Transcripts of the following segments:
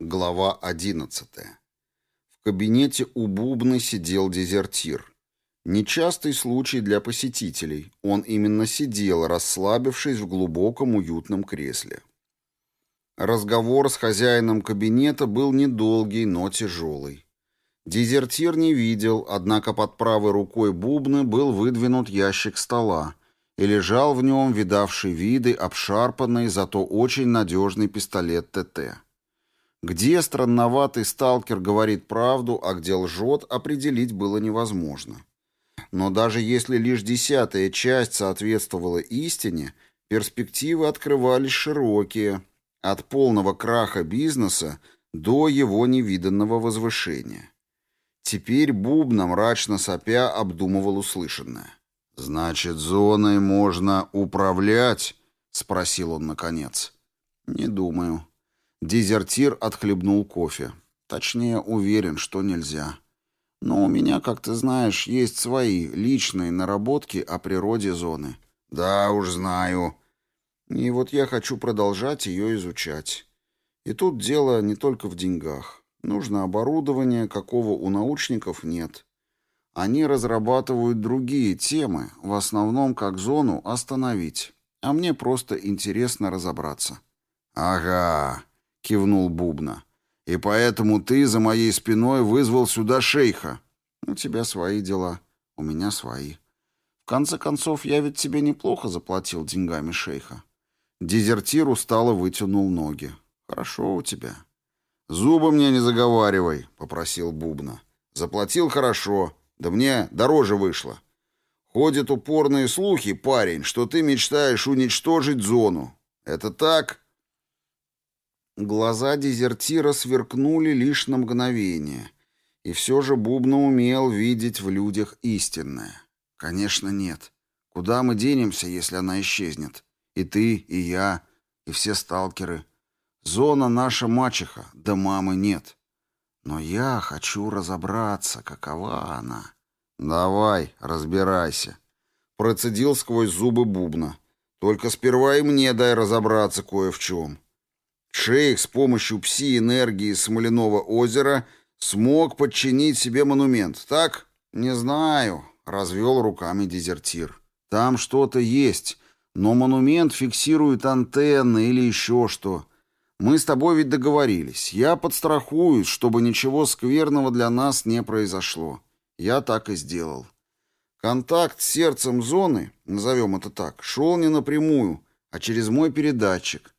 Глава 11. В кабинете у Бубны сидел дезертир. Нечастый случай для посетителей. Он именно сидел, расслабившись в глубоком уютном кресле. Разговор с хозяином кабинета был недолгий, но тяжелый. Дезертир не видел, однако под правой рукой Бубны был выдвинут ящик стола, и лежал в нем видавший виды обшарпанный, зато очень надежный пистолет ТТ. Где странноватый сталкер говорит правду, а где лжет, определить было невозможно. Но даже если лишь десятая часть соответствовала истине, перспективы открывались широкие, от полного краха бизнеса до его невиданного возвышения. Теперь Бубна, мрачно сопя, обдумывал услышанное. «Значит, зоной можно управлять?» — спросил он наконец. «Не думаю», Дезертир отхлебнул кофе. Точнее, уверен, что нельзя. Но у меня, как ты знаешь, есть свои личные наработки о природе зоны. Да уж знаю. И вот я хочу продолжать ее изучать. И тут дело не только в деньгах. Нужно оборудование, какого у научников нет. Они разрабатывают другие темы, в основном как зону остановить. А мне просто интересно разобраться. Ага, — кивнул Бубна. «И поэтому ты за моей спиной вызвал сюда шейха. У тебя свои дела, у меня свои. В конце концов, я ведь тебе неплохо заплатил деньгами шейха». Дезертир устало вытянул ноги. «Хорошо у тебя». «Зубы мне не заговаривай», — попросил Бубна. «Заплатил хорошо, да мне дороже вышло. Ходят упорные слухи, парень, что ты мечтаешь уничтожить зону. Это так?» Глаза дезертира сверкнули лишь на мгновение. И все же Бубна умел видеть в людях истинное. Конечно, нет. Куда мы денемся, если она исчезнет? И ты, и я, и все сталкеры. Зона наша мачеха, да мамы нет. Но я хочу разобраться, какова она. Давай, разбирайся. Процедил сквозь зубы Бубна. Только сперва и мне дай разобраться кое в чем. Шейх с помощью пси-энергии Смоляного озера смог подчинить себе монумент, так? Не знаю, развел руками дезертир. Там что-то есть, но монумент фиксирует антенны или еще что. Мы с тобой ведь договорились. Я подстрахуюсь, чтобы ничего скверного для нас не произошло. Я так и сделал. Контакт с сердцем зоны, назовем это так, шел не напрямую, а через мой передатчик.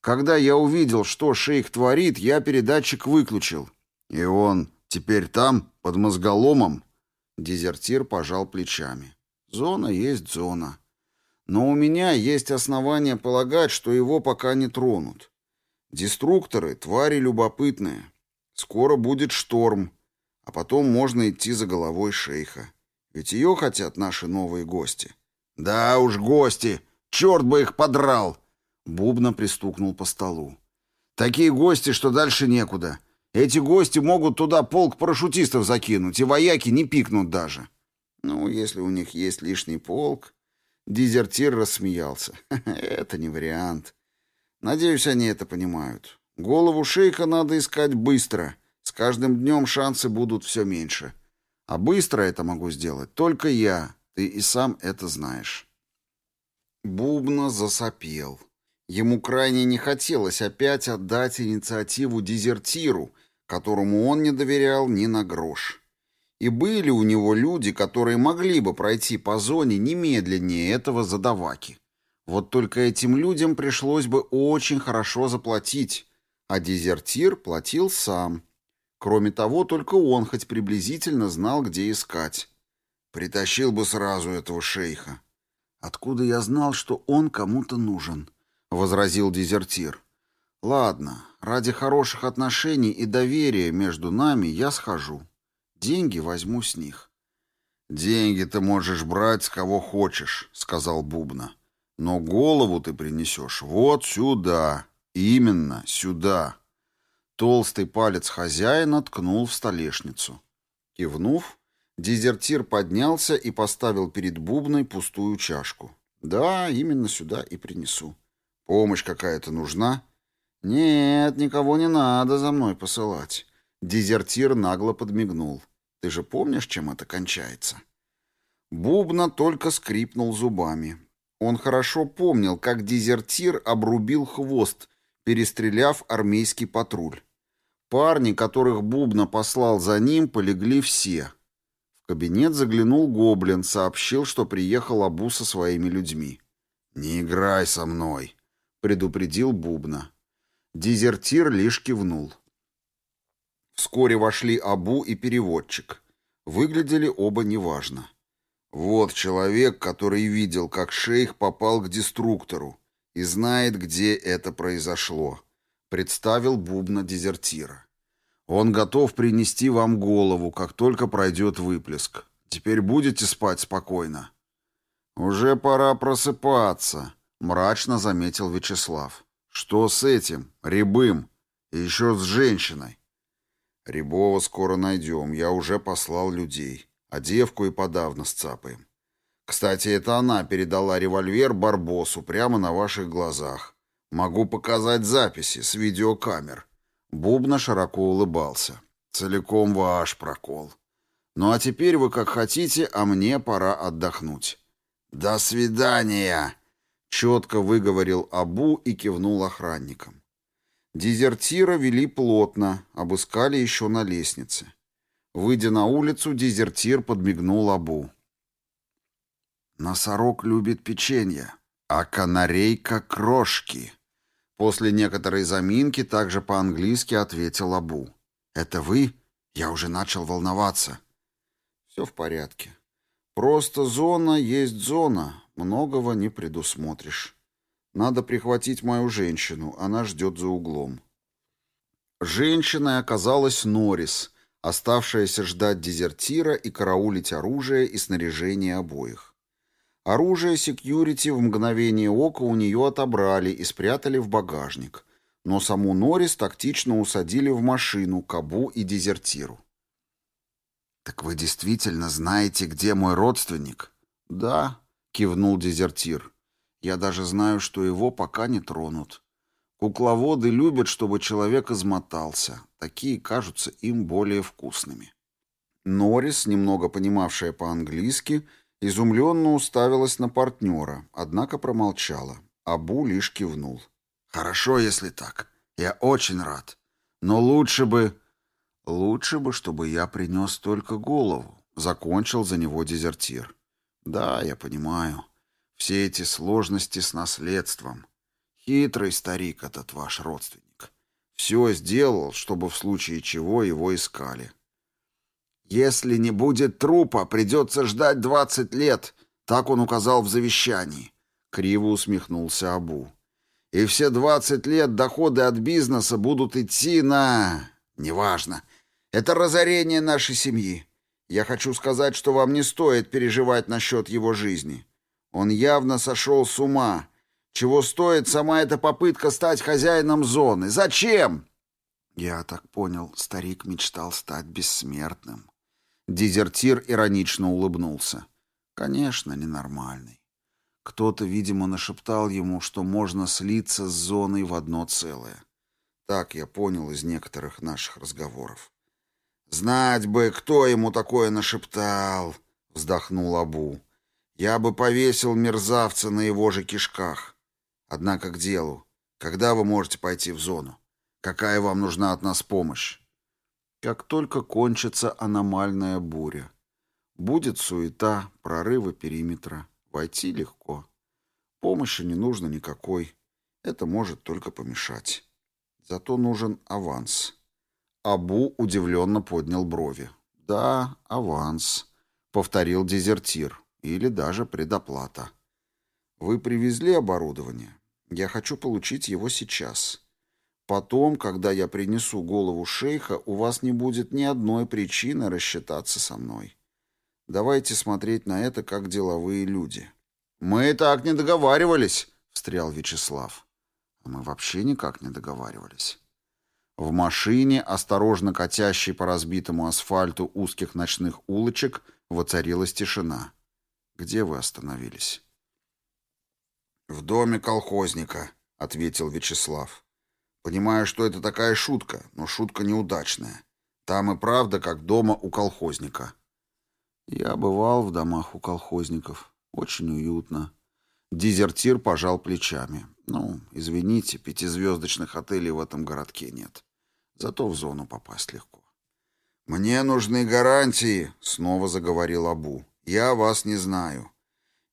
Когда я увидел, что шейх творит, я передатчик выключил. И он теперь там, под мозголомом? Дезертир пожал плечами. Зона есть зона. Но у меня есть основания полагать, что его пока не тронут. Деструкторы — твари любопытные. Скоро будет шторм, а потом можно идти за головой шейха. Ведь ее хотят наши новые гости. Да уж, гости! Черт бы их подрал! Бубна пристукнул по столу. «Такие гости, что дальше некуда. Эти гости могут туда полк парашютистов закинуть, и вояки не пикнут даже». «Ну, если у них есть лишний полк...» Дезертир рассмеялся. «Это не вариант. Надеюсь, они это понимают. Голову шейха надо искать быстро. С каждым днем шансы будут все меньше. А быстро это могу сделать только я. Ты и сам это знаешь». Бубна засопел. Ему крайне не хотелось опять отдать инициативу дезертиру, которому он не доверял ни на грош. И были у него люди, которые могли бы пройти по зоне немедленнее этого задаваки. Вот только этим людям пришлось бы очень хорошо заплатить, а дезертир платил сам. Кроме того, только он хоть приблизительно знал, где искать. Притащил бы сразу этого шейха. Откуда я знал, что он кому-то нужен?» — возразил дезертир. «Ладно, ради хороших отношений и доверия между нами я схожу. Деньги возьму с них». «Деньги ты можешь брать с кого хочешь», — сказал Бубна. «Но голову ты принесешь вот сюда, именно сюда». Толстый палец хозяина ткнул в столешницу. Кивнув, Дезертир поднялся и поставил перед Бубной пустую чашку. «Да, именно сюда и принесу. Помощь какая-то нужна?» «Нет, никого не надо за мной посылать». Дезертир нагло подмигнул. «Ты же помнишь, чем это кончается?» Бубна только скрипнул зубами. Он хорошо помнил, как дезертир обрубил хвост, перестреляв армейский патруль. Парни, которых Бубна послал за ним, полегли все. В кабинет заглянул Гоблин, сообщил, что приехал Абу со своими людьми. «Не играй со мной», — предупредил Бубна. Дезертир лишь кивнул. Вскоре вошли Абу и переводчик. Выглядели оба неважно. Вот человек, который видел, как шейх попал к деструктору и знает, где это произошло. Представил Бубна дезертира. Он готов принести вам голову, как только пройдет выплеск. Теперь будете спать спокойно. Уже пора просыпаться, мрачно заметил Вячеслав. Что с этим, Рябым, и еще с женщиной? Рябова скоро найдем, я уже послал людей. А девку и подавно сцапаем. Кстати, это она передала револьвер Барбосу прямо на ваших глазах. Могу показать записи с видеокамер. Бубна широко улыбался. Целиком ваш прокол. Ну а теперь вы как хотите, а мне пора отдохнуть. До свидания, четко выговорил Абу и кивнул охранникам. Дезертира вели плотно, обыскали еще на лестнице. Выйдя на улицу, дезертир подмигнул Абу. «Носорог любит печенье, а канарейка — крошки». После некоторой заминки также по-английски ответил Абу. «Это вы? Я уже начал волноваться». «Все в порядке. Просто зона есть зона, многого не предусмотришь. Надо прихватить мою женщину, она ждет за углом». Женщиной оказалась Норрис — оставшаяся ждать дезертира и караулить оружие и снаряжение обоих. Оружие секьюрити в мгновение ока у нее отобрали и спрятали в багажник, но саму Норрис тактично усадили в машину Кабу и дезертиру. «Так вы действительно знаете, где мой родственник?» «Да», — кивнул дезертир. «Я даже знаю, что его пока не тронут. Кукловоды любят, чтобы человек измотался. Такие кажутся им более вкусными. Норрис, немного понимавшая по-английски, изумленно уставилась на партнера, однако промолчала. Абу лишь кивнул. «Хорошо, если так. Я очень рад. Но лучше бы...» «Лучше бы, чтобы я принес только голову», — закончил за него дезертир. «Да, я понимаю. Все эти сложности с наследством. Хитрый старик этот ваш родственник. Все сделал, чтобы в случае чего его искали. Если не будет трупа, придется ждать двадцать лет, так он указал в завещании. Криво усмехнулся Абу. И все двадцать лет доходы от бизнеса будут идти на... Неважно. Это разорение нашей семьи. Я хочу сказать, что вам не стоит переживать насчет его жизни. Он явно сошел с ума, чего стоит сама эта попытка стать хозяином зоны? Зачем? Я так понял, старик мечтал стать бессмертным. Дезертир иронично улыбнулся. Конечно, ненормальный. Кто-то, видимо, нашептал ему, что можно слиться с зоной в одно целое. Так я понял из некоторых наших разговоров. «Знать бы, кто ему такое нашептал!» — вздохнул Абу. «Я бы повесил мерзавца на его же кишках. Однако к делу. Когда вы можете пойти в зону? Какая вам нужна от нас помощь? Как только кончится аномальная буря. Будет суета, прорывы периметра. Войти легко. Помощи не нужно никакой. Это может только помешать. Зато нужен аванс. Абу удивленно поднял брови. «Да, аванс», — повторил дезертир. «Или даже предоплата». «Вы привезли оборудование?» Я хочу получить его сейчас. Потом, когда я принесу голову шейха, у вас не будет ни одной причины рассчитаться со мной. Давайте смотреть на это как деловые люди. Мы так не договаривались, встрял Вячеслав. А мы вообще никак не договаривались. В машине, осторожно катящей по разбитому асфальту узких ночных улочек, воцарилась тишина. «Где вы остановились?» «В доме колхозника», — ответил Вячеслав. «Понимаю, что это такая шутка, но шутка неудачная. Там и правда, как дома у колхозника». «Я бывал в домах у колхозников. Очень уютно». Дезертир пожал плечами. «Ну, извините, пятизвездочных отелей в этом городке нет. Зато в зону попасть легко». «Мне нужны гарантии», — снова заговорил Абу. «Я вас не знаю.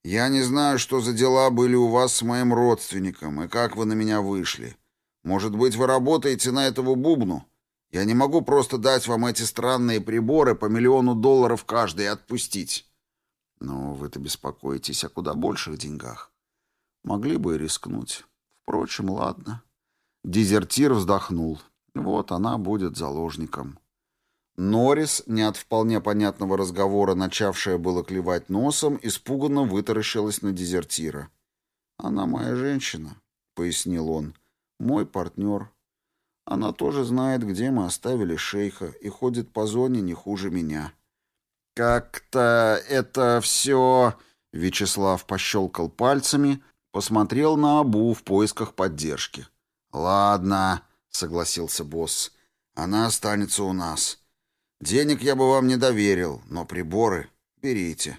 Я не знаю, что за дела были у вас с моим родственником и как вы на меня вышли. Может быть, вы работаете на этого бубну? Я не могу просто дать вам эти странные приборы по миллиону долларов каждый и отпустить. Но вы-то беспокоитесь о куда больших деньгах. Могли бы и рискнуть. Впрочем, ладно. Дезертир вздохнул. Вот она будет заложником. Норрис, не от вполне понятного разговора, начавшая было клевать носом, испуганно вытаращилась на дезертира. «Она моя женщина», — пояснил он, — «мой партнер. Она тоже знает, где мы оставили шейха, и ходит по зоне не хуже меня». «Как-то это все...» — Вячеслав пощелкал пальцами, посмотрел на Абу в поисках поддержки. «Ладно», — согласился босс, — «она останется у нас». Денег я бы вам не доверил, но приборы берите.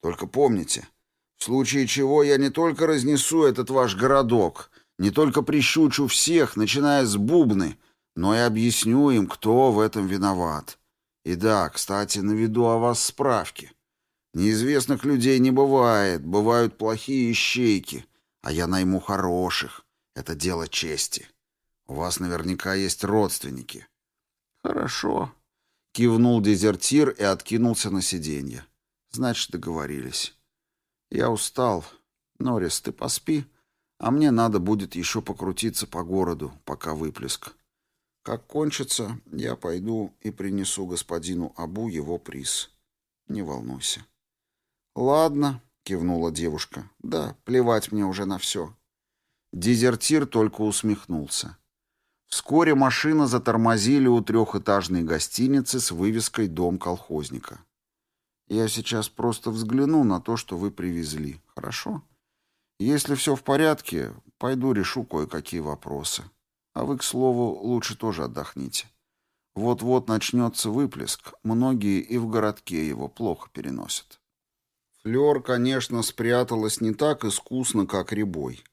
Только помните, в случае чего я не только разнесу этот ваш городок, не только прищучу всех, начиная с бубны, но и объясню им, кто в этом виноват. И да, кстати, наведу о вас справки. Неизвестных людей не бывает, бывают плохие ищейки, а я найму хороших. Это дело чести. У вас наверняка есть родственники. Хорошо, Кивнул дезертир и откинулся на сиденье. Значит, договорились. Я устал. Норрис, ты поспи, а мне надо будет еще покрутиться по городу, пока выплеск. Как кончится, я пойду и принесу господину Абу его приз. Не волнуйся. Ладно, кивнула девушка. Да, плевать мне уже на все. Дезертир только усмехнулся. Вскоре машина затормозили у трехэтажной гостиницы с вывеской «Дом колхозника». «Я сейчас просто взгляну на то, что вы привезли, хорошо? Если все в порядке, пойду решу кое-какие вопросы. А вы, к слову, лучше тоже отдохните. Вот-вот начнется выплеск, многие и в городке его плохо переносят». Флёр, конечно, спряталась не так искусно, как Рябой.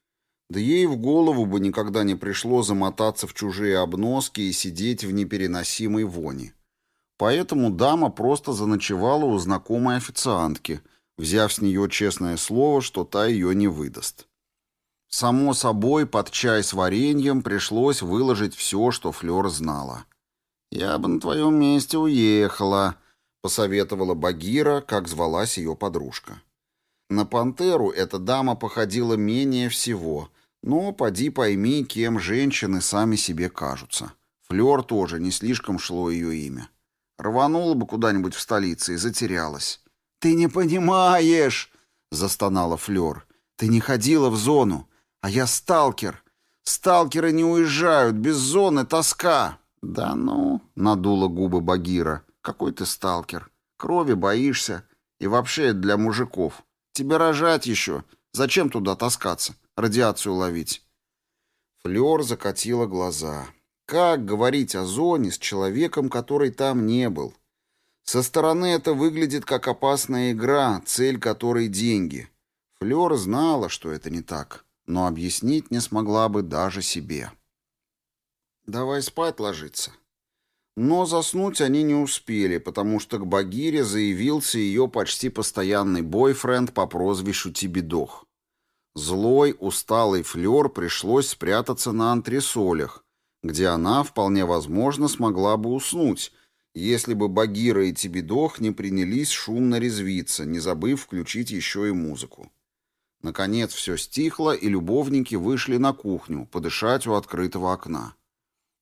Да ей в голову бы никогда не пришло замотаться в чужие обноски и сидеть в непереносимой вони. Поэтому дама просто заночевала у знакомой официантки, взяв с нее честное слово, что та ее не выдаст. Само собой, под чай с вареньем пришлось выложить все, что Флёр знала. «Я бы на твоем месте уехала», — посоветовала Багира, как звалась ее подружка. На пантеру эта дама походила менее всего, но поди пойми, кем женщины сами себе кажутся. Флёр тоже не слишком шло ее имя. Рванула бы куда-нибудь в столице и затерялась. «Ты не понимаешь!» — застонала Флёр. «Ты не ходила в зону, а я сталкер. Сталкеры не уезжают, без зоны тоска». «Да ну!» — надула губы Багира. «Какой ты сталкер? Крови боишься. И вообще для мужиков. Тебе рожать еще. Зачем туда таскаться? Радиацию ловить. Флёр закатила глаза. Как говорить о зоне с человеком, который там не был? Со стороны это выглядит как опасная игра, цель которой деньги. Флёр знала, что это не так, но объяснить не смогла бы даже себе. «Давай спать ложиться». Но заснуть они не успели, потому что к Багире заявился ее почти постоянный бойфренд по прозвищу Тибидох. Злой, усталый флёр пришлось спрятаться на антресолях, где она, вполне возможно, смогла бы уснуть, если бы Багира и Тибидох не принялись шумно резвиться, не забыв включить еще и музыку. Наконец все стихло, и любовники вышли на кухню, подышать у открытого окна.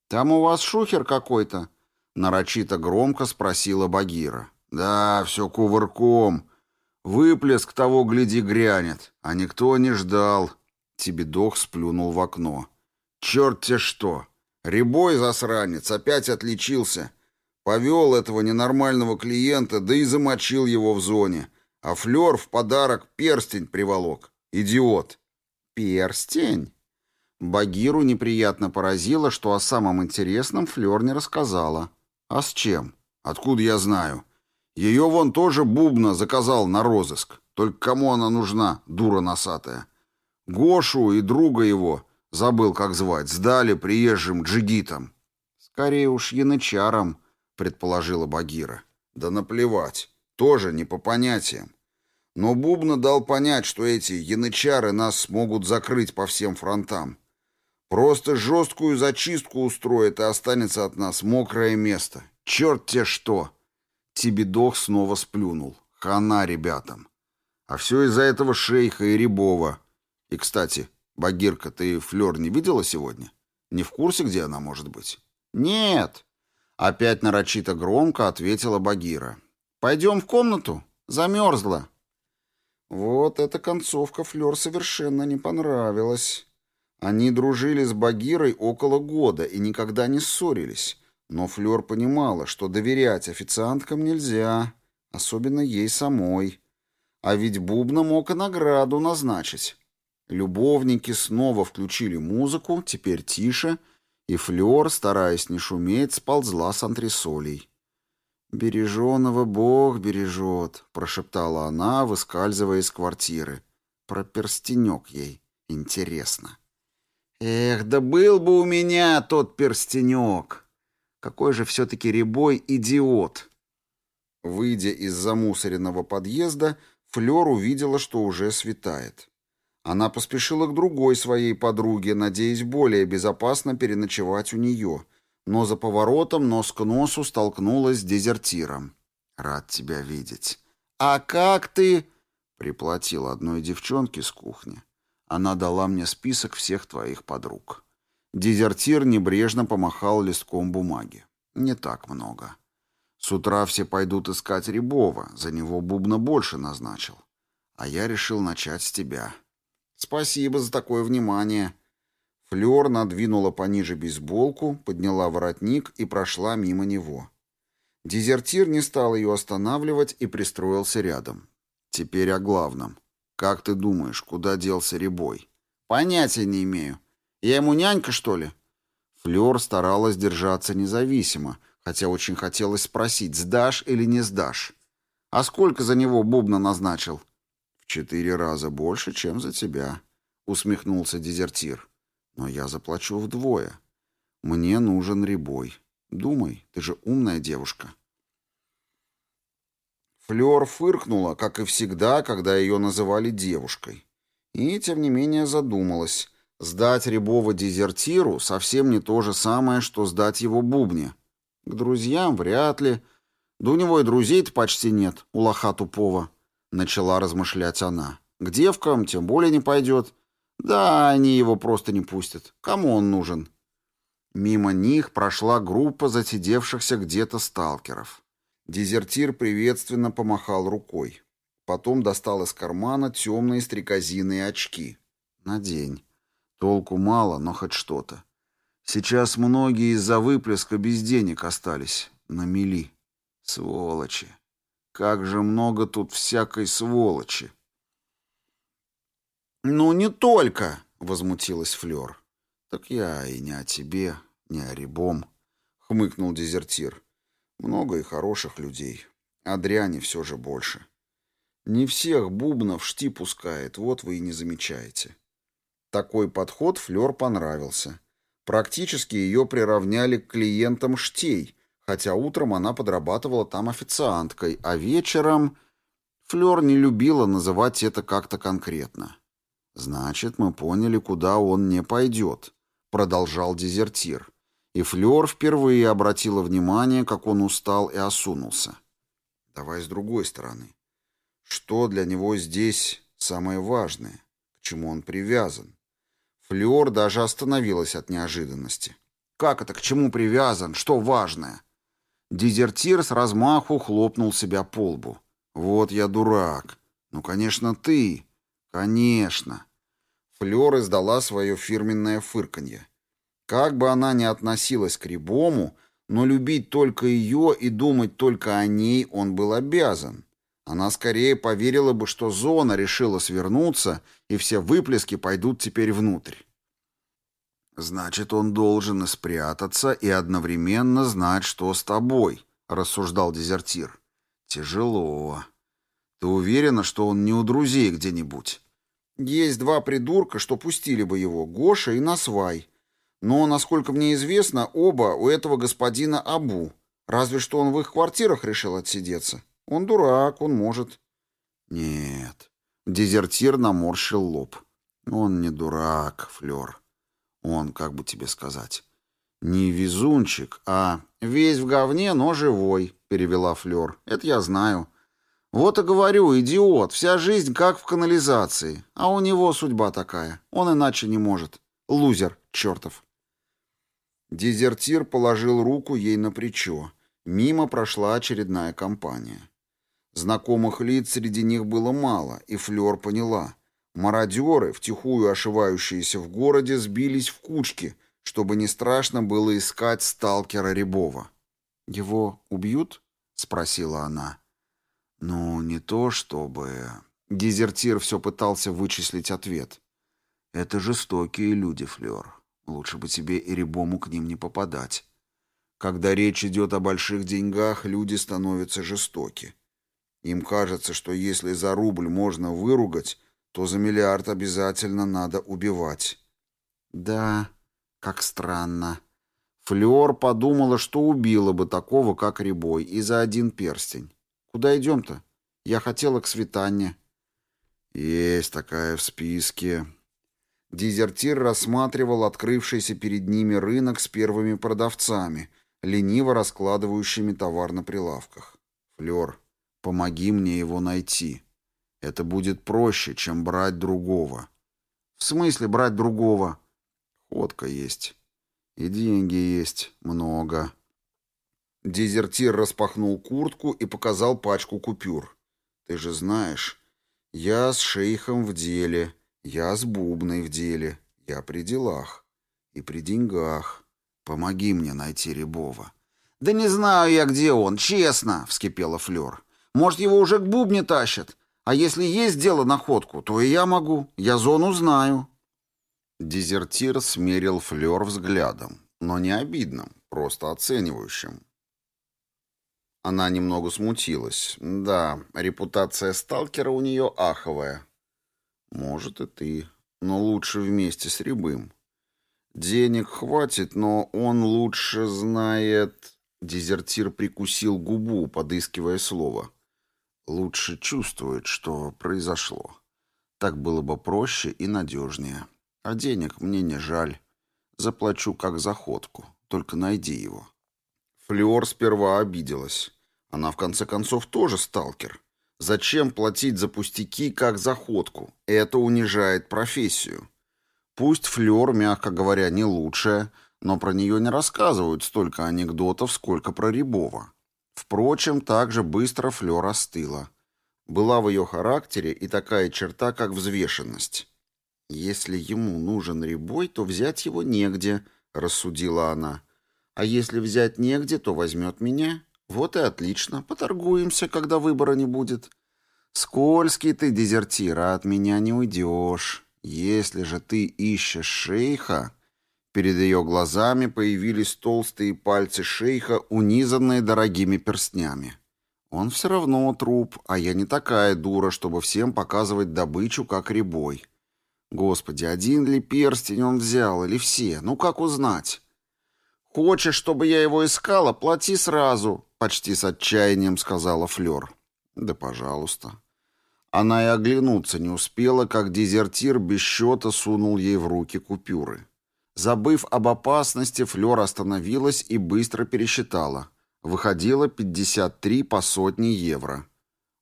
«Там у вас шухер какой-то?» — нарочито громко спросила Багира. «Да, все кувырком», Выплеск того, гляди, грянет. А никто не ждал. Тибидох сплюнул в окно. Черт те что! Рябой засранец опять отличился. Повел этого ненормального клиента, да и замочил его в зоне. А Флёр в подарок перстень приволок. Идиот. Перстень? Багиру неприятно поразило, что о самом интересном Флёр не рассказала. А с чем? Откуда я знаю? Ее вон тоже Бубна заказал на розыск. Только кому она нужна, дура носатая? Гошу и друга его, забыл как звать, сдали приезжим джигитам. Скорее уж янычарам, предположила Багира. Да наплевать, тоже не по понятиям. Но Бубна дал понять, что эти янычары нас смогут закрыть по всем фронтам. Просто жесткую зачистку устроит, и останется от нас мокрое место. Черт те что!» Тибидох снова сплюнул. «Хана ребятам!» А все из-за этого шейха и Рябова. И, кстати, Багирка, ты Флёр не видела сегодня? Не в курсе, где она может быть? Нет. Опять нарочито громко ответила Багира. Пойдем в комнату. Замерзла. Вот эта концовка Флёр совершенно не понравилась. Они дружили с Багирой около года и никогда не ссорились. Но Флёр понимала, что доверять официанткам нельзя, особенно ей самой. А ведь Бубна мог и награду назначить. Любовники снова включили музыку, теперь тише, и Флёр, стараясь не шуметь, сползла с антресолей. «Береженого Бог бережет», — прошептала она, выскальзывая из квартиры. Про перстенек ей интересно. «Эх, да был бы у меня тот перстенек!» Какой же все-таки ребой идиот! Выйдя из замусоренного подъезда, Флёр увидела, что уже светает. Она поспешила к другой своей подруге, надеясь более безопасно переночевать у нее, но за поворотом нос к носу столкнулась с дезертиром. «Рад тебя видеть». «А как ты...» — приплатил одной девчонке с кухни. Она дала мне список всех твоих подруг. Дезертир небрежно помахал листком бумаги. Не так много. С утра все пойдут искать Рябова, за него Бубна больше назначил. А я решил начать с тебя. Спасибо за такое внимание. Флёр надвинула пониже бейсболку, подняла воротник и прошла мимо него. Дезертир не стал ее останавливать и пристроился рядом. Теперь о главном. Как ты думаешь, куда делся Рябой? Понятия не имею. Я ему нянька, что ли?» Флёр старалась держаться независимо, хотя очень хотелось спросить, сдашь или не сдашь. «А сколько за него Бубна назначил?» «В четыре раза больше, чем за тебя», — усмехнулся дезертир. «Но я заплачу вдвое. Мне нужен Рябой. Думай, ты же умная девушка». Флёр фыркнула, как и всегда, когда ее называли девушкой. И, тем не менее, задумалась — Сдать Рябова дезертиру совсем не то же самое, что сдать его бубне. К друзьям вряд ли. Да у него и друзей-то почти нет, у лоха тупого. Начала размышлять она. К девкам тем более не пойдет. Да, они его просто не пустят. Кому он нужен? Мимо них прошла группа засидевшихся где-то сталкеров. Дезертир приветственно помахал рукой. Потом достал из кармана темные стрекозиные очки. «Надень». Толку мало, но хоть что-то. Сейчас многие из-за выплеска без денег остались. На мели. Сволочи. Как же много тут всякой сволочи. «Ну, не только!» — возмутилась Флёр. «Так я и не о тебе, не о Рябом», — хмыкнул дезертир. «Много и хороших людей. А дряни все же больше. Не всех бубнов шти пускает, вот вы и не замечаете». Такой подход Флёр понравился. Практически ее приравняли к клиентам штей, хотя утром она подрабатывала там официанткой, а вечером... Флёр не любила называть это как-то конкретно. «Значит, мы поняли, куда он не пойдет», — продолжал дезертир. И Флёр впервые обратила внимание, как он устал и осунулся. «Давай с другой стороны. Что для него здесь самое важное? К чему он привязан? Флёр даже остановилась от неожиданности. «Как это? К чему привязан? Что важное?» Дезертир с размаху хлопнул себя по лбу. «Вот я дурак. Ну, конечно, ты. Конечно». Флёр издала свое фирменное фырканье. Как бы она ни относилась к Рябому, но любить только ее и думать только о ней он был обязан. Она скорее поверила бы, что зона решила свернуться, и все выплески пойдут теперь внутрь. «Значит, он должен и спрятаться, и одновременно знать, что с тобой», — рассуждал дезертир. «Тяжело. Ты уверена, что он не у друзей где-нибудь?» «Есть два придурка, что пустили бы его, Гоша и Насвай. Но, насколько мне известно, оба у этого господина Абу. Разве что он в их квартирах решил отсидеться. Он дурак, он может». «Нет». Дезертир наморщил лоб. «Он не дурак, Флёр. Он, как бы тебе сказать, не везунчик, а весь в говне, но живой, перевела Флёр. Это я знаю. Вот и говорю, идиот, вся жизнь как в канализации, а у него судьба такая. Он иначе не может. Лузер, чертов. Дезертир положил руку ей на плечо. Мимо прошла очередная компания. Знакомых лиц среди них было мало, и Флёр поняла. Мародеры, втихую ошивающиеся в городе, сбились в кучки, чтобы не страшно было искать сталкера Рябова. «Его убьют?» — спросила она. «Ну, не то чтобы...» Дезертир все пытался вычислить ответ. «Это жестокие люди, Флёр. Лучше бы тебе и Рябому к ним не попадать. Когда речь идет о больших деньгах, люди становятся жестоки. Им кажется, что если за рубль можно выругать, то за миллиард обязательно надо убивать. Да, как странно. Флёр подумала, что убила бы такого, как Рябой, и за один перстень. Куда идем-то? Я хотела к Светанне. Есть такая в списке. Дезертир рассматривал открывшийся перед ними рынок с первыми продавцами, лениво раскладывающими товар на прилавках. Флёр, помоги мне его найти. Это будет проще, чем брать другого. В смысле брать другого? Ходка есть. И деньги есть. Много. Дезертир распахнул куртку и показал пачку купюр. Ты же знаешь, я с шейхом в деле, я с бубной в деле, я при делах и при деньгах. Помоги мне найти Рябова. «Да не знаю я, где он, честно!» — вскипела Флёр. «Может, его уже к бубне тащат? А если есть дело находку, то и я могу. Я зону знаю». Дезертир смерил Флёр взглядом, но не обидным, просто оценивающим. Она немного смутилась. Да, репутация сталкера у нее аховая. Может и ты, но лучше вместе с Рябым. Денег хватит, но он лучше знает... Дезертир прикусил губу, подыскивая слово лучше чувствует, что произошло. Так было бы проще и надежнее. А денег мне не жаль. Заплачу как за ходку. Только найди его. Флёр сперва обиделась. Она, в конце концов, тоже сталкер. Зачем платить за пустяки, как за ходку? Это унижает профессию. Пусть Флёр, мягко говоря, не лучшая, но про нее не рассказывают столько анекдотов, сколько про Рябова. Впрочем, так же быстро Флёр остыла. Была в ее характере и такая черта, как взвешенность. «Если ему нужен ребой, то взять его негде», — рассудила она. «А если взять негде, то возьмет меня. Вот и отлично, поторгуемся, когда выбора не будет. Скользкий ты, дезертир, а от меня не уйдешь. Если же ты ищешь шейха...» Перед ее глазами появились толстые пальцы шейха, унизанные дорогими перстнями. Он все равно труп, а я не такая дура, чтобы всем показывать добычу, как ребой. Господи, один ли перстень он взял или все? Ну как узнать? Хочешь, чтобы я его искала, плати сразу, почти с отчаянием сказала Флёр. Да, пожалуйста. Она и оглянуться не успела, как дезертир без счета сунул ей в руки купюры. Забыв об опасности, Флёр остановилась и быстро пересчитала. Выходило 53 по сотне евро.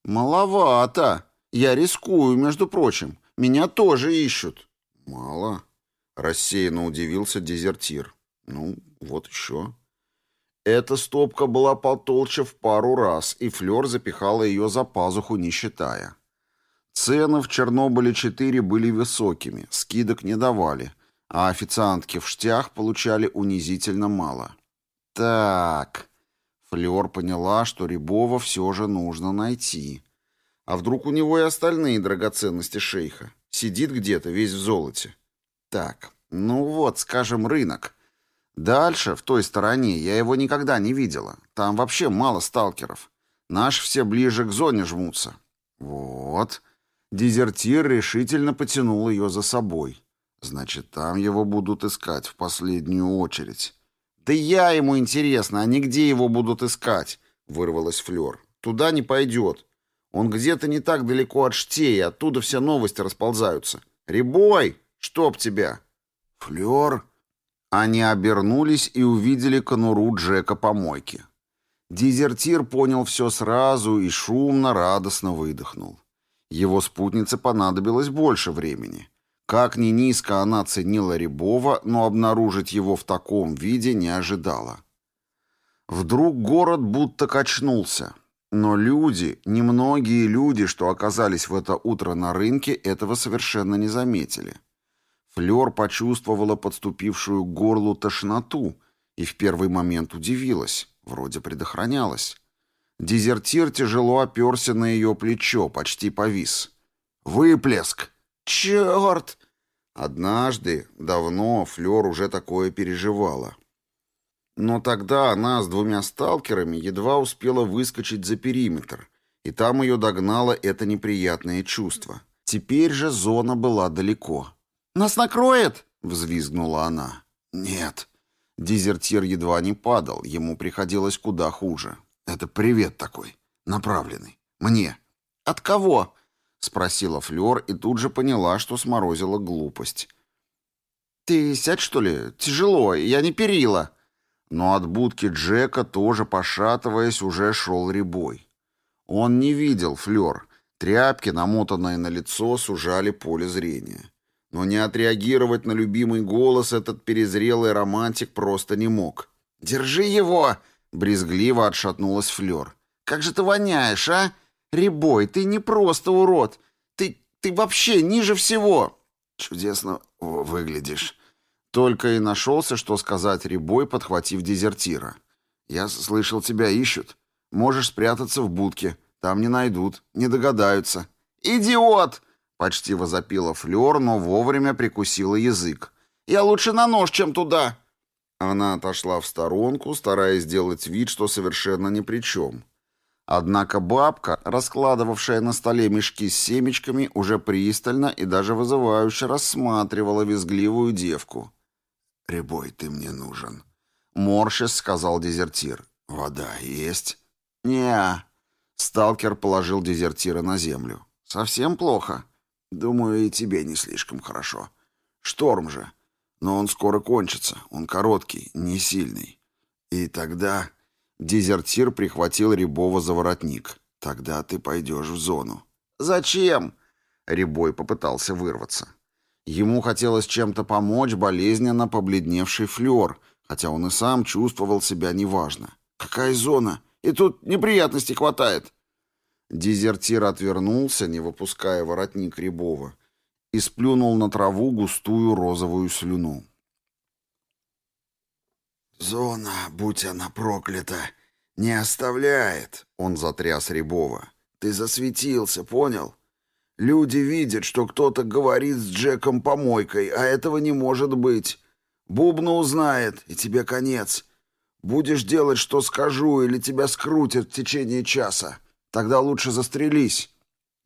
«Маловато. Я рискую, между прочим. Меня тоже ищут». «Мало», — рассеянно удивился дезертир. «Ну, вот еще». Эта стопка была потолще в пару раз, и Флёр запихала ее за пазуху, не считая. Цены в Чернобыле-4 были высокими, скидок не давали — а официантки в штях получали унизительно мало. Так, Флёр поняла, что Рябова все же нужно найти. А вдруг у него и остальные драгоценности шейха? Сидит где-то весь в золоте. Так, ну вот, скажем, рынок. Дальше, в той стороне, я его никогда не видела. Там вообще мало сталкеров. Наши все ближе к зоне жмутся. Вот. Дезертир решительно потянул ее за собой. Значит, там его будут искать в последнюю очередь. «Да я ему интересно, а нигде его будут искать», — вырвалась Флёр. «Туда не пойдет. Он где-то не так далеко от Штеи, оттуда все новости расползаются. Рябой, чтоб тебя!» «Флёр?» Они обернулись и увидели конуру Джека помойки. Дезертир понял все сразу и шумно, радостно выдохнул. Его спутнице понадобилось больше времени. Как ни низко она ценила Рябова, но обнаружить его в таком виде не ожидала. Вдруг город будто качнулся. Но люди, немногие люди, что оказались в это утро на рынке, этого совершенно не заметили. Флёр почувствовала подступившую к горлу тошноту и в первый момент удивилась, вроде предохранялась. Дезертир тяжело оперся на ее плечо, почти повис. «Выплеск!» «Черт!» Однажды, давно, Флёр уже такое переживала. Но тогда она с двумя сталкерами едва успела выскочить за периметр, и там ее догнало это неприятное чувство. Теперь же зона была далеко. «Нас накроет!» — взвизгнула она. «Нет». Дезертир едва не падал, ему приходилось куда хуже. «Это привет такой, направленный. Мне». «От кого?» — спросила Флёр и тут же поняла, что сморозила глупость. «Ты сядь, что ли? Тяжело, я не перила». Но от будки Джека, тоже пошатываясь, уже шел ребой. Он не видел Флёр. Тряпки, намотанные на лицо, сужали поле зрения. Но не отреагировать на любимый голос этот перезрелый романтик просто не мог. «Держи его!» — брезгливо отшатнулась Флёр. «Как же ты воняешь, а? Рябой, ты не просто урод. Ты, ты вообще ниже всего. Чудесно выглядишь. Только и нашелся, что сказать Рябой, подхватив дезертира. Я слышал, тебя ищут. Можешь спрятаться в будке. Там не найдут, не догадаются. Идиот! Почти возопила Флёр, но вовремя прикусила язык. Я лучше на нож, чем туда. Она отошла в сторонку, стараясь сделать вид, что совершенно ни при чем. Однако бабка, раскладывавшая на столе мешки с семечками, уже пристально и даже вызывающе рассматривала визгливую девку. «Рябой, ты мне нужен», — морщись сказал дезертир. «Вода есть?» не Сталкер положил дезертира на землю. «Совсем плохо?» «Думаю, и тебе не слишком хорошо. Шторм же. Но он скоро кончится. Он короткий, не сильный. И тогда...» Дезертир прихватил Рябова за воротник. «Тогда ты пойдешь в зону». «Зачем?» Рябой попытался вырваться. Ему хотелось чем-то помочь болезненно побледневший флёр, хотя он и сам чувствовал себя неважно. «Какая зона? И тут неприятностей хватает». Дезертир отвернулся, не выпуская воротник Рябова, и сплюнул на траву густую розовую слюну. «Зона, будь она проклята, не оставляет», — он затряс Рябова. «Ты засветился, понял? Люди видят, что кто-то говорит с Джеком помойкой, а этого не может быть. Бубна узнает, и тебе конец. Будешь делать, что скажу, или тебя скрутят в течение часа. Тогда лучше застрелись».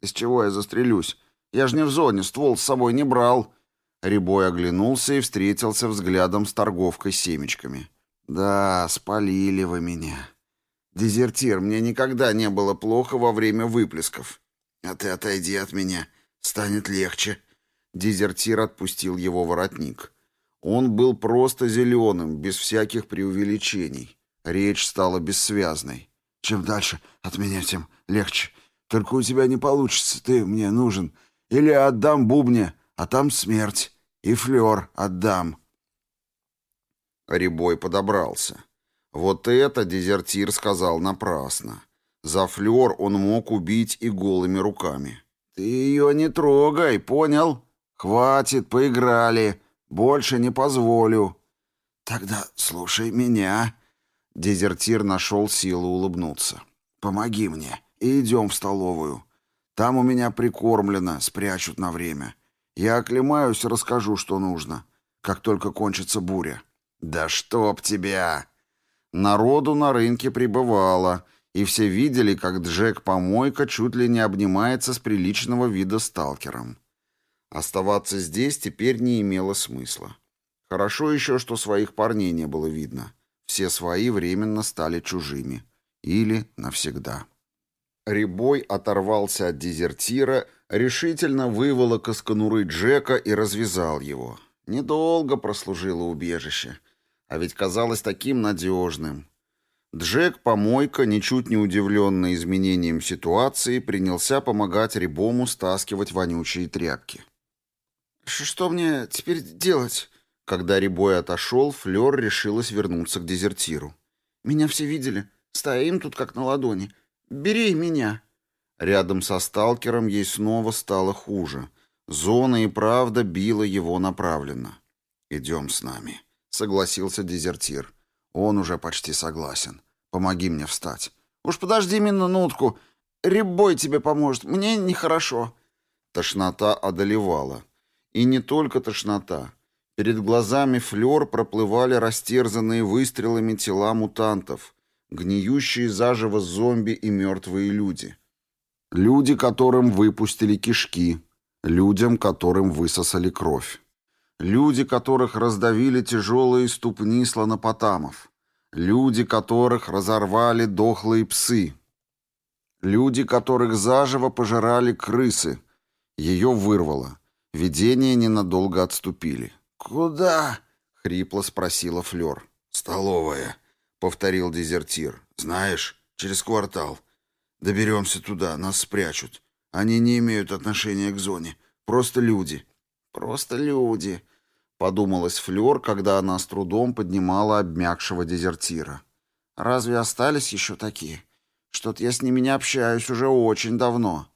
«Из чего я застрелюсь? Я же не в зоне, ствол с собой не брал». Рябой оглянулся и встретился взглядом с торговкой семечками. Да, спалили вы меня. Дезертир, мне никогда не было плохо во время выплесков. А ты отойди от меня, станет легче. Дезертир отпустил его воротник. Он был просто зеленым, без всяких преувеличений. Речь стала бессвязной. Чем дальше от меня, тем легче. Только у тебя не получится, ты мне нужен. Или отдам бубне, а там смерть. И флер отдам. Рябой подобрался. Вот это дезертир сказал напрасно. За флёр он мог убить и голыми руками. «Ты ее не трогай, понял? Хватит, поиграли. Больше не позволю». «Тогда слушай меня». Дезертир нашел силу улыбнуться. «Помоги мне и идем в столовую. Там у меня прикормлено, спрячут на время. Я оклемаюсь и расскажу, что нужно, как только кончится буря». «Да чтоб тебя!» Народу на рынке прибывало, и все видели, как Джек-помойка чуть ли не обнимается с приличного вида сталкером. Оставаться здесь теперь не имело смысла. Хорошо еще, что своих парней не было видно. Все свои временно стали чужими. Или навсегда. Рябой оторвался от дезертира, решительно выволок из конуры Джека и развязал его. Недолго прослужило убежище, а ведь казалось таким надежным. Джек-помойка, ничуть не удивленный изменением ситуации, принялся помогать Рябому стаскивать вонючие тряпки. «Что мне теперь делать?» Когда Рябой отошел, Флёр решилась вернуться к дезертиру. «Меня все видели. Стоим тут как на ладони. Бери меня». Рядом со сталкером ей снова стало хуже. Зона и правда била его направленно. «Идем с нами», — согласился дезертир. «Он уже почти согласен. Помоги мне встать». «Уж подожди минутку. Рябой тебе поможет. Мне нехорошо». Тошнота одолевала. И не только тошнота. Перед глазами Флёр проплывали растерзанные выстрелами тела мутантов, гниющие заживо зомби и мертвые люди. Люди, которым выпустили кишки, людям, которым высосали кровь. Люди, которых раздавили тяжелые ступни слонопотамов. Люди, которых разорвали дохлые псы. Люди, которых заживо пожирали крысы. Ее вырвало. Видения ненадолго отступили. «Куда?» — хрипло спросила Флёр. «Столовая», — повторил дезертир. «Знаешь, через квартал. Доберемся туда, нас спрячут. Они не имеют отношения к зоне. Просто люди». «Просто люди», — подумалась Флёр, когда она с трудом поднимала обмякшего дезертира. «Разве остались еще такие? Что-то я с ними не общаюсь уже очень давно».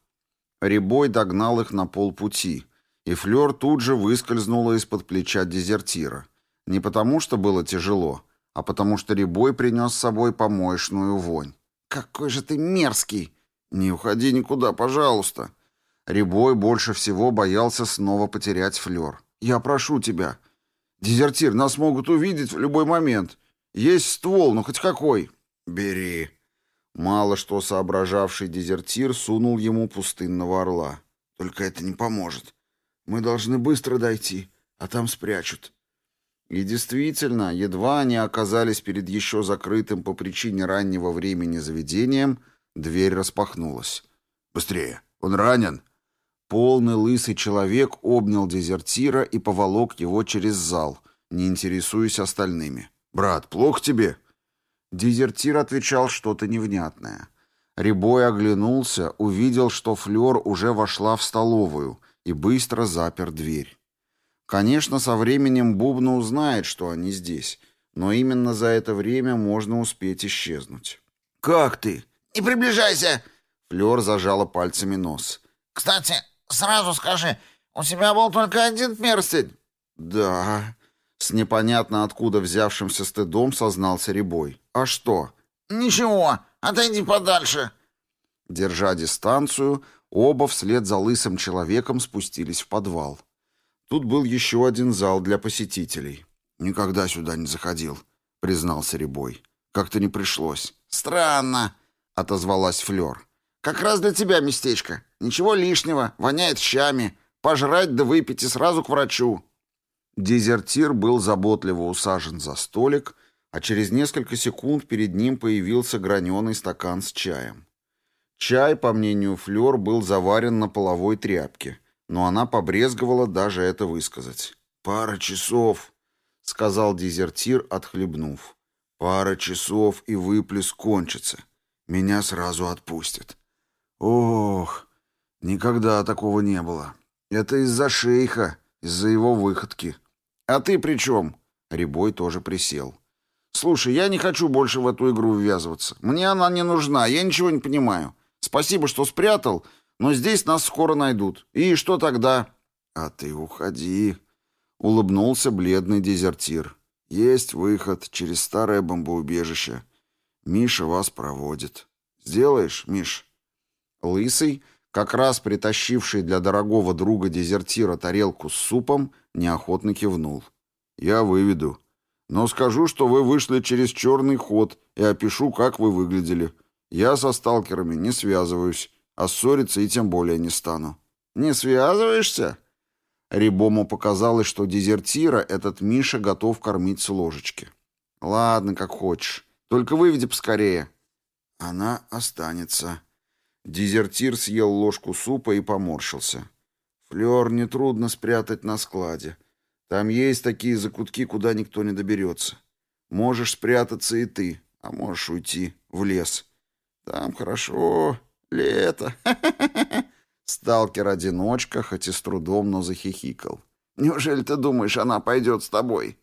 Рябой догнал их на полпути — и Флёр тут же выскользнула из-под плеча дезертира. Не потому, что было тяжело, а потому что Рябой принес с собой помоечную вонь. «Какой же ты мерзкий!» «Не уходи никуда, пожалуйста!» Рябой больше всего боялся снова потерять Флёр. «Я прошу тебя. Дезертир, нас могут увидеть в любой момент. Есть ствол, ну хоть какой!» «Бери!» Мало что соображавший дезертир сунул ему пустынного орла. «Только это не поможет. Мы должны быстро дойти, а там спрячут. И действительно, едва они оказались перед еще закрытым по причине раннего времени заведением, дверь распахнулась. «Быстрее! Он ранен!» Полный лысый человек обнял дезертира и поволок его через зал, не интересуясь остальными. «Брат, плохо тебе?» Дезертир отвечал что-то невнятное. Рябой оглянулся, увидел, что Флёр уже вошла в столовую — и быстро запер дверь. Конечно, со временем Бубна узнает, что они здесь, но именно за это время можно успеть исчезнуть. «Как ты?» «Не приближайся!» Флёр зажала пальцами нос. «Кстати, сразу скажи, у тебя был только один перстень?» «Да...» С непонятно откуда взявшимся стыдом сознался Рябой. «А что?» «Ничего, отойди подальше». Держа дистанцию, Оба вслед за лысым человеком спустились в подвал. Тут был еще один зал для посетителей. «Никогда сюда не заходил», — признался Рябой. «Как-то не пришлось». «Странно», — отозвалась Флёр. «Как раз для тебя местечко. Ничего лишнего, воняет щами. Пожрать да выпить и сразу к врачу». Дезертир был заботливо усажен за столик, а через несколько секунд перед ним появился граненый стакан с чаем. Чай, по мнению Флёр, был заварен на половой тряпке, но она побрезговала даже это высказать. «Пара часов», — сказал дезертир, отхлебнув. «Пара часов, и выплеск кончится. Меня сразу отпустят». «Ох, никогда такого не было. Это из-за шейха, из-за его выходки. А ты при чем?» Рябой тоже присел. «Слушай, я не хочу больше в эту игру ввязываться. Мне она не нужна, я ничего не понимаю. Спасибо, что спрятал, но здесь нас скоро найдут. И что тогда? А ты уходи. улыбнулся бледный дезертир. Есть выход через старое бомбоубежище. Миша вас проводит. Сделаешь, Миш? Лысый, как раз притащивший для дорогого друга дезертира тарелку с супом, неохотно кивнул. Я выведу. Но скажу, что вы вышли через черный ход и опишу, как вы выглядели. Я со сталкерами не связываюсь, а ссориться и тем более не стану. Не связываешься? Рибому показалось, что дезертира этот Миша готов кормить с ложечки. «Ладно, как хочешь. Только выведи поскорее». «Она останется». Дезертир съел ложку супа и поморщился. «Флёр нетрудно спрятать на складе. Там есть такие закутки, куда никто не доберется. Можешь спрятаться и ты, а можешь уйти в лес. Там хорошо, лето. Сталкер-одиночка, хоть и с трудом, но захихикал. «Неужели ты думаешь, она пойдет с тобой?»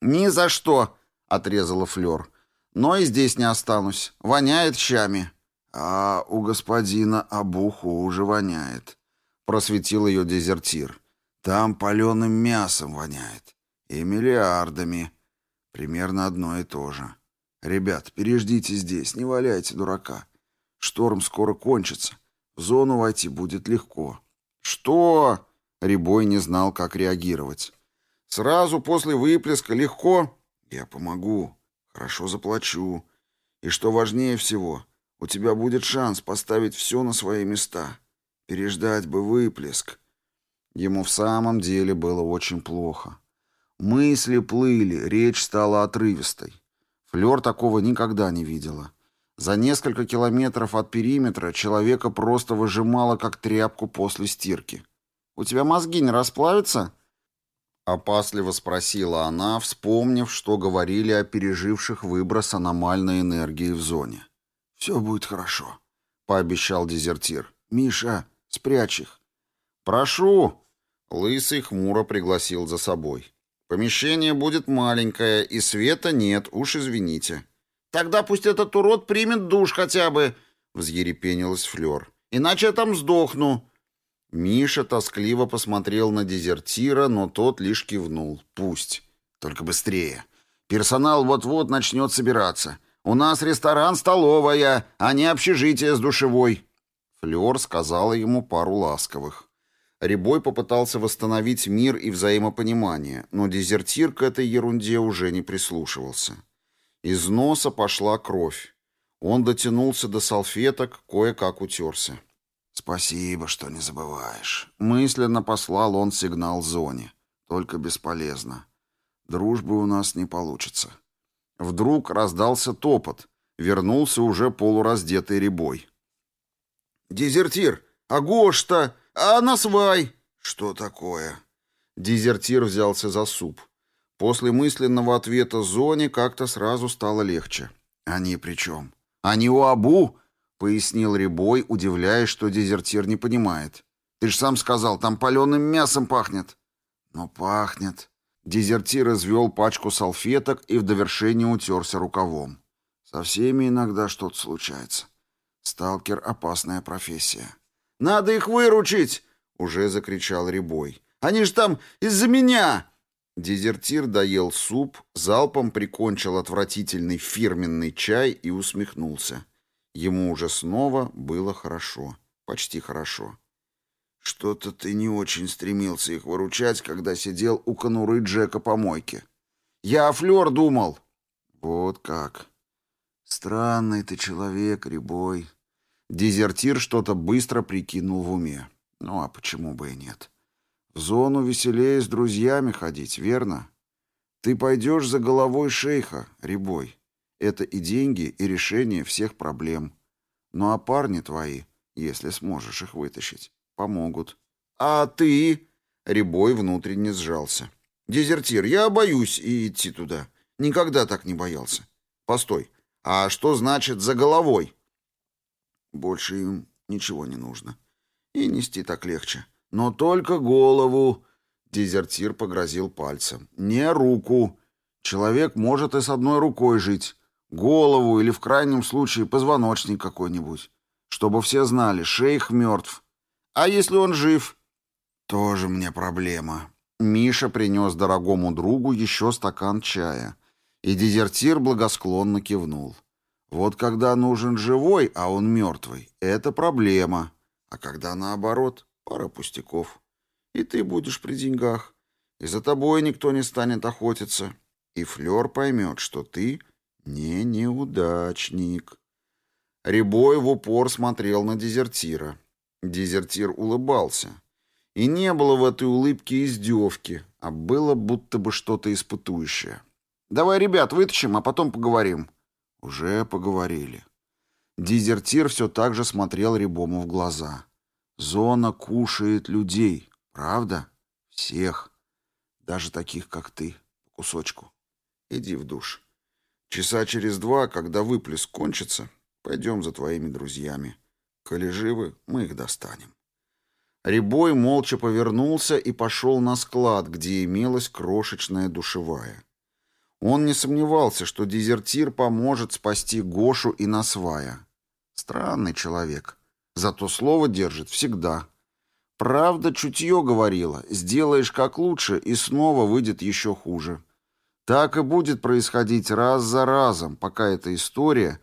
«Ни за что!» — отрезала Флёр. «Но и здесь не останусь. Воняет щами». «А у господина Абуху уже воняет», — просветил ее дезертир. «Там паленым мясом воняет. И миллиардами. Примерно одно и то же. Ребят, переждите здесь, не валяйте дурака. Шторм скоро кончится. В зону войти будет легко. Что? Рябой не знал, как реагировать. Сразу после выплеска легко? Я помогу. Хорошо заплачу. И что важнее всего, у тебя будет шанс поставить все на свои места. Переждать бы выплеск. Ему в самом деле было очень плохо. Мысли плыли, речь стала отрывистой. Флёр такого никогда не видела. За несколько километров от периметра человека просто выжимало, как тряпку после стирки. «У тебя мозги не расплавятся?» Опасливо спросила она, вспомнив, что говорили о переживших выброс аномальной энергии в зоне. «Все будет хорошо», — пообещал дезертир. «Миша, спрячь их». «Прошу!» — Лысый хмуро пригласил за собой. «Помещение будет маленькое, и света нет, уж извините». Тогда пусть этот урод примет душ хотя бы, взъерепенилась Флёр. Иначе я там сдохну. Миша тоскливо посмотрел на дезертира, но тот лишь кивнул. Пусть. Только быстрее. Персонал вот-вот начнет собираться. У нас ресторан-столовая, а не общежитие с душевой. Флёр сказала ему пару ласковых. Рябой попытался восстановить мир и взаимопонимание, но дезертир к этой ерунде уже не прислушивался. Из носа пошла кровь. Он дотянулся до салфеток, кое-как утерся. «Спасибо, что не забываешь». Мысленно послал он сигнал зоне. Только бесполезно. Дружбы у нас не получится. Вдруг раздался топот. Вернулся уже полураздетый ребой. «Дезертир! А Гош-то! А насвай!» «Что такое?» Дезертир взялся за суп. После мысленного ответа Зоне как-то сразу стало легче. «Они при чем?» «Они у Абу?» — пояснил Рябой, удивляясь, что дезертир не понимает. «Ты ж сам сказал, там паленым мясом пахнет». «Но пахнет». Дезертир развел пачку салфеток и в довершение утерся рукавом. «Со всеми иногда что-то случается. Сталкер — опасная профессия». «Надо их выручить!» — уже закричал Рябой. «Они ж там из-за меня!» Дезертир доел суп, залпом прикончил отвратительный фирменный чай и усмехнулся. Ему уже снова было хорошо. Почти хорошо. «Что-то ты не очень стремился их выручать, когда сидел у конуры Джека по мойке. Я о Флёр думал». «Вот как. Странный ты человек, Рябой». Дезертир что-то быстро прикинул в уме. Ну а почему бы и нет? В зону веселее с друзьями ходить, верно? Ты пойдешь за головой шейха, Рябой. Это и деньги, и решение всех проблем. Ну а парни твои, если сможешь их вытащить, помогут. А ты? Рябой внутренне сжался. Дезертир, я боюсь и идти туда. Никогда так не боялся. Постой, а что значит «за головой»? Больше им ничего не нужно. И нести так легче. Но только голову. Дезертир погрозил пальцем. Не руку. Человек может и с одной рукой жить. Голову или в крайнем случае позвоночник какой-нибудь. Чтобы все знали, шейх мертв. А если он жив? Тоже мне проблема. Миша принес дорогому другу еще стакан чая, и дезертир благосклонно кивнул. Вот когда нужен живой, а он мертвый, это проблема. А когда наоборот, пара пустяков. И ты будешь при деньгах, и за тобой никто не станет охотиться. И Флёр поймет, что ты не неудачник. Рябой в упор смотрел на дезертира. Дезертир улыбался. И не было в этой улыбке издевки, а было будто бы что-то испытующее. «Давай, ребят, вытащим, а потом поговорим». Уже поговорили. Дезертир все так же смотрел Рябому в глаза. «Зона кушает людей, правда? Всех. Даже таких, как ты, по кусочку. Иди в душ. Часа через два, когда выплеск кончится, пойдем за твоими друзьями. Коли живы, мы их достанем». Рябой молча повернулся и пошел на склад, где имелась крошечная душевая. Он не сомневался, что дезертир поможет спасти Гошу и Насвая. Странный человек. Зато слово держит всегда. Правда, чутье говорило, сделаешь как лучше, и снова выйдет еще хуже. Так и будет происходить раз за разом, пока эта история,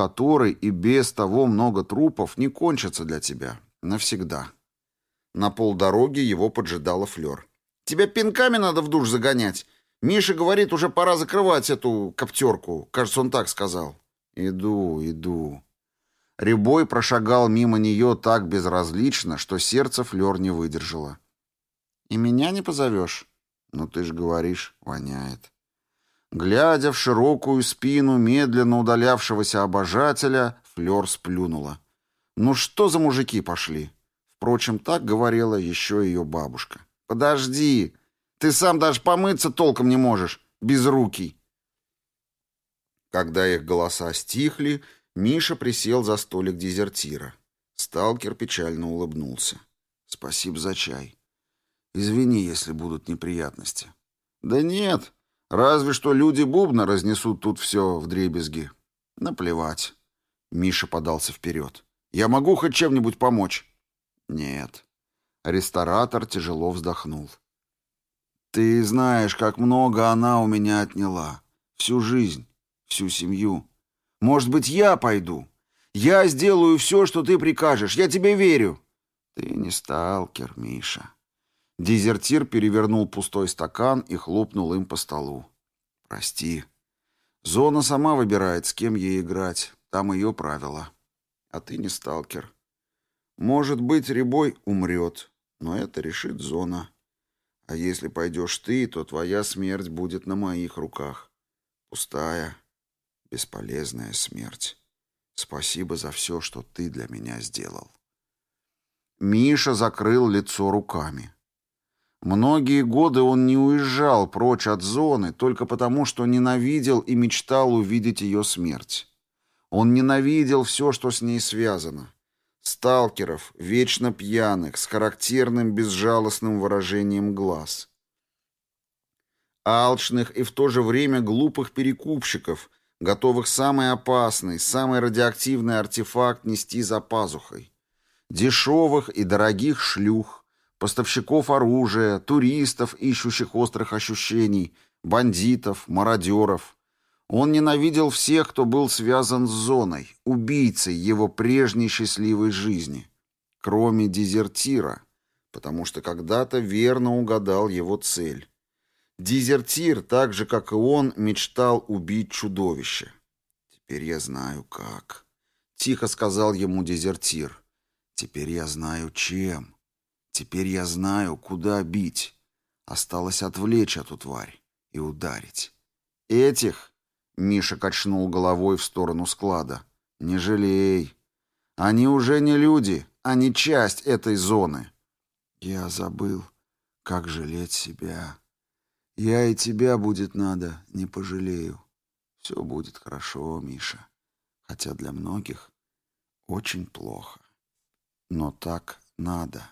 которой и без того много трупов, не кончится для тебя. Навсегда. На полдороги его поджидала Флёр. «Тебя пинками надо в душ загонять. Миша говорит, уже пора закрывать эту коптерку. Кажется, он так сказал». «Иду, иду». Рябой прошагал мимо нее так безразлично, что сердце Флёр не выдержало. «И меня не позовешь?» «Ну ты ж говоришь, воняет». Глядя в широкую спину медленно удалявшегося обожателя, Флёр сплюнула. «Ну что за мужики пошли?» Впрочем, так говорила еще ее бабушка. «Подожди! Ты сам даже помыться толком не можешь, безрукий!» Когда их голоса стихли, Миша присел за столик дезертира. Сталкер печально улыбнулся. «Спасибо за чай. Извини, если будут неприятности». «Да нет, разве что люди бубна разнесут тут все в дребезги. Наплевать». Миша подался вперед. «Я могу хоть чем-нибудь помочь?» Нет. Ресторатор тяжело вздохнул. Ты знаешь, как много она у меня отняла. Всю жизнь, всю семью. Может быть, я пойду? Я сделаю все, что ты прикажешь. Я тебе верю. Ты не сталкер, Миша. Дезертир перевернул пустой стакан и хлопнул им по столу. Прости. Зона сама выбирает, с кем ей играть. Там ее правила. А ты не сталкер. Может быть, Рябой умрет, но это решит зона. А если пойдешь ты, то твоя смерть будет на моих руках. Пустая, бесполезная смерть. Спасибо за все, что ты для меня сделал. Миша закрыл лицо руками. Многие годы он не уезжал прочь от зоны только потому, что ненавидел и мечтал увидеть ее смерть. Он ненавидел все, что с ней связано. Сталкеров, вечно пьяных, с характерным безжалостным выражением глаз. Алчных и в то же время глупых перекупщиков, готовых самый опасный, самый радиоактивный артефакт нести за пазухой. Дешевых и дорогих шлюх, поставщиков оружия, туристов, ищущих острых ощущений, бандитов, мародеров – он ненавидел всех, кто был связан с зоной, убийцей его прежней счастливой жизни, кроме дезертира, потому что когда-то верно угадал его цель. Дезертир, так же, как и он, мечтал убить чудовище. «Теперь я знаю, как», — тихо сказал ему дезертир. «Теперь я знаю, чем. Теперь я знаю, куда бить. Осталось отвлечь эту тварь и ударить. Этих Миша качнул головой в сторону склада. «Не жалей. Они уже не люди, они часть этой зоны». «Я забыл, как жалеть себя. Я и тебя будет надо, не пожалею. Все будет хорошо, Миша. Хотя для многих очень плохо. Но так надо».